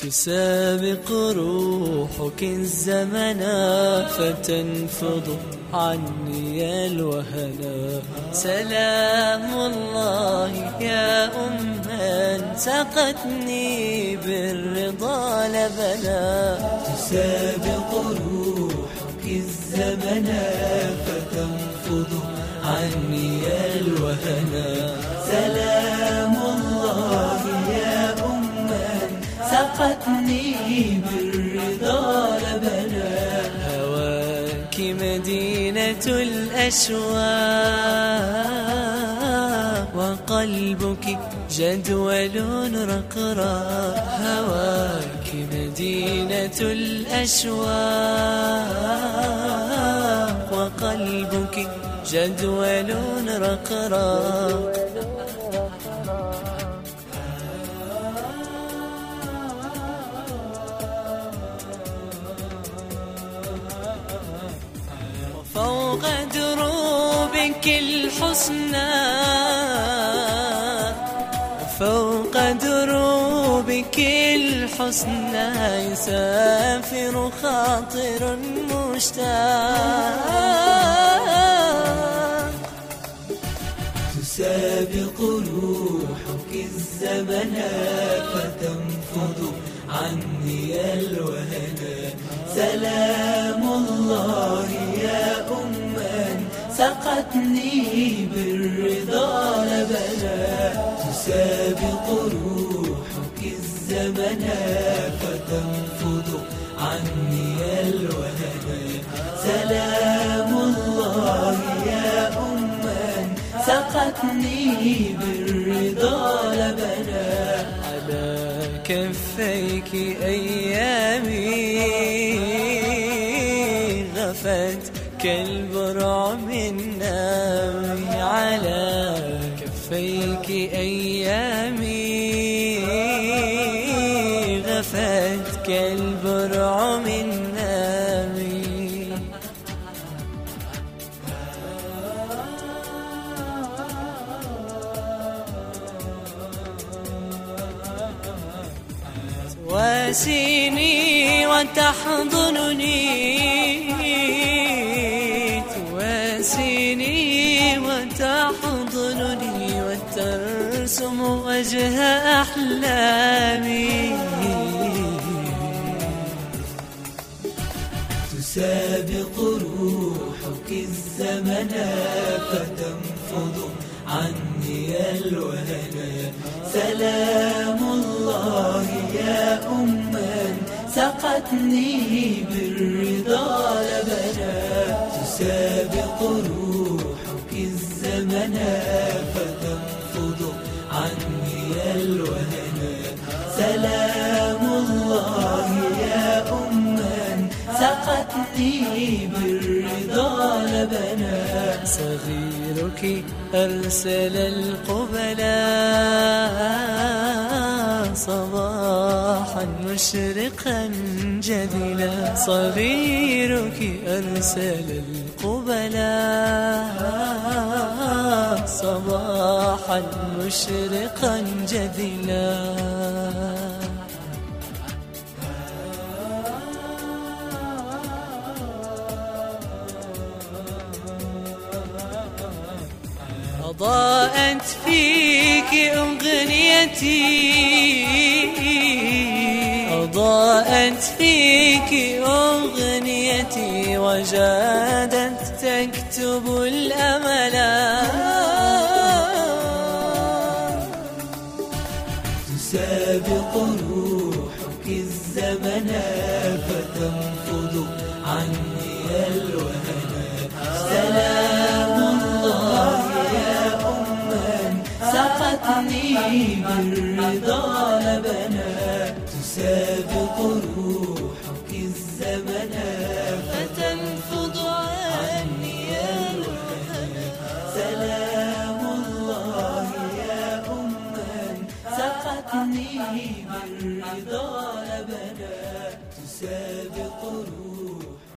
تسابق روحك الزمن فتنفض عني الوهنا سلام الله يا أما سقتني بالرضا لبنا. تسابق روحك الزمن فتنفض عني الوهنا سقتني بالرضا لبنا هواك مدينة الأشواق وقلبك جدول رقراق هواك مدينة الأشواق وقلبك جدول رقراق فوق دروبك الحسنى. فوق دروبك الحسنى يسافر خاطر مشتاق. تسابق روحك الزمن فتنفض عني الوهنا سلام الله يا أما سقتني بالرضا لبنا تسابق روحك الزمن فتنفض عني الوهنا سلام الله يا أما سقتني بالرضا لبنا على كفيك أيامي غفت كالبرع من نامي على كفيك أيامي. غفت كالبرع من نامي تواسيني وتحضنني. وجه أحلامي. تسابق روحك الزمن فتنفض عني الوهنا سلام الله يا أما سقتني بالرضا. سلام الله يا أما سقتني بالرضا لبنا. صغيرك أرسل القبلاء صباحا مشرقا جدلا. صغيرك أرسل القبلاء صباحا مشرقا جدلا. أضاءت فيك أغنيتي. أضاءت فيك أغنيتي. وجادت تكتب الأملا تسابق روحك الزمن فتنفض عني الوهنا سقتني بالرضا لبنا تسابق روحك الزمن. فتنفض عني الوهن سلام الله يا أما سقتني بالرضا لبنا تسابق